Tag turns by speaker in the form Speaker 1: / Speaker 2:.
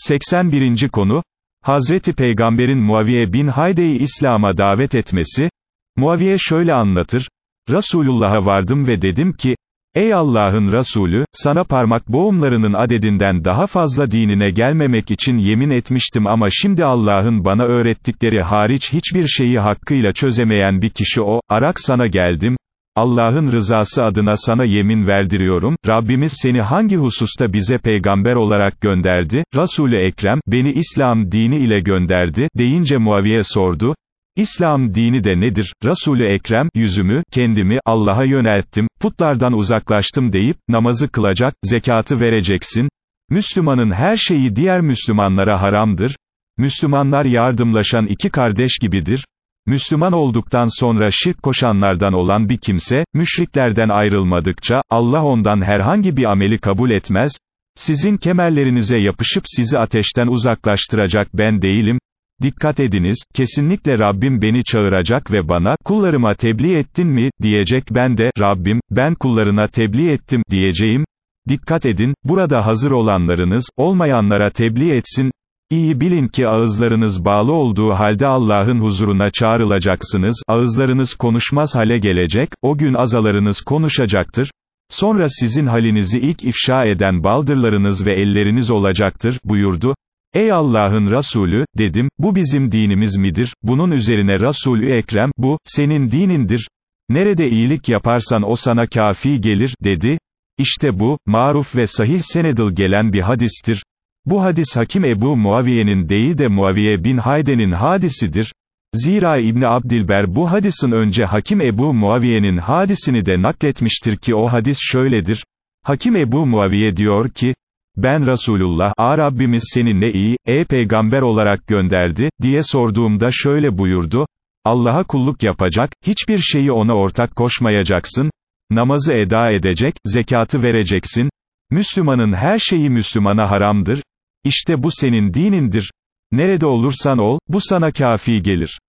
Speaker 1: 81. konu, Hazreti Peygamber'in Muaviye bin Hayde'yi İslam'a davet etmesi, Muaviye şöyle anlatır, Resulullah'a vardım ve dedim ki, Ey Allah'ın Resulü, sana parmak boğumlarının adedinden daha fazla dinine gelmemek için yemin etmiştim ama şimdi Allah'ın bana öğrettikleri hariç hiçbir şeyi hakkıyla çözemeyen bir kişi o, arak sana geldim, Allah'ın rızası adına sana yemin verdiriyorum, Rabbimiz seni hangi hususta bize peygamber olarak gönderdi, Resul-i Ekrem, beni İslam dini ile gönderdi, deyince Muaviye sordu, İslam dini de nedir? Resul-i Ekrem, yüzümü, kendimi, Allah'a yönelttim, putlardan uzaklaştım deyip, namazı kılacak, zekatı vereceksin, Müslümanın her şeyi diğer Müslümanlara haramdır, Müslümanlar yardımlaşan iki kardeş gibidir, Müslüman olduktan sonra şirk koşanlardan olan bir kimse, müşriklerden ayrılmadıkça, Allah ondan herhangi bir ameli kabul etmez, sizin kemerlerinize yapışıp sizi ateşten uzaklaştıracak ben değilim, dikkat ediniz, kesinlikle Rabbim beni çağıracak ve bana, kullarıma tebliğ ettin mi, diyecek ben de, Rabbim, ben kullarına tebliğ ettim, diyeceğim, dikkat edin, burada hazır olanlarınız, olmayanlara tebliğ etsin, İyi bilin ki ağızlarınız bağlı olduğu halde Allah'ın huzuruna çağrılacaksınız, ağızlarınız konuşmaz hale gelecek, o gün azalarınız konuşacaktır, sonra sizin halinizi ilk ifşa eden baldırlarınız ve elleriniz olacaktır, buyurdu. Ey Allah'ın Resulü, dedim, bu bizim dinimiz midir? Bunun üzerine Resulü Ekrem, bu, senin dinindir. Nerede iyilik yaparsan o sana kafi gelir, dedi. İşte bu, maruf ve sahih senedil gelen bir hadistir. Bu hadis Hakim Ebu Muaviye'nin değil de Muaviye bin Hayde'nin hadisidir. Zira İbni Abdilber bu hadisin önce Hakim Ebu Muaviye'nin hadisini de nakletmiştir ki o hadis şöyledir. Hakim Ebu Muaviye diyor ki, ben Resulullah, A Rabbimiz seni ne iyi, ey peygamber olarak gönderdi, diye sorduğumda şöyle buyurdu, Allah'a kulluk yapacak, hiçbir şeyi ona ortak koşmayacaksın, namazı eda edecek, zekatı vereceksin, Müslümanın her şeyi Müslümana haramdır, işte bu senin dinindir. Nerede olursan ol, bu sana kafi gelir.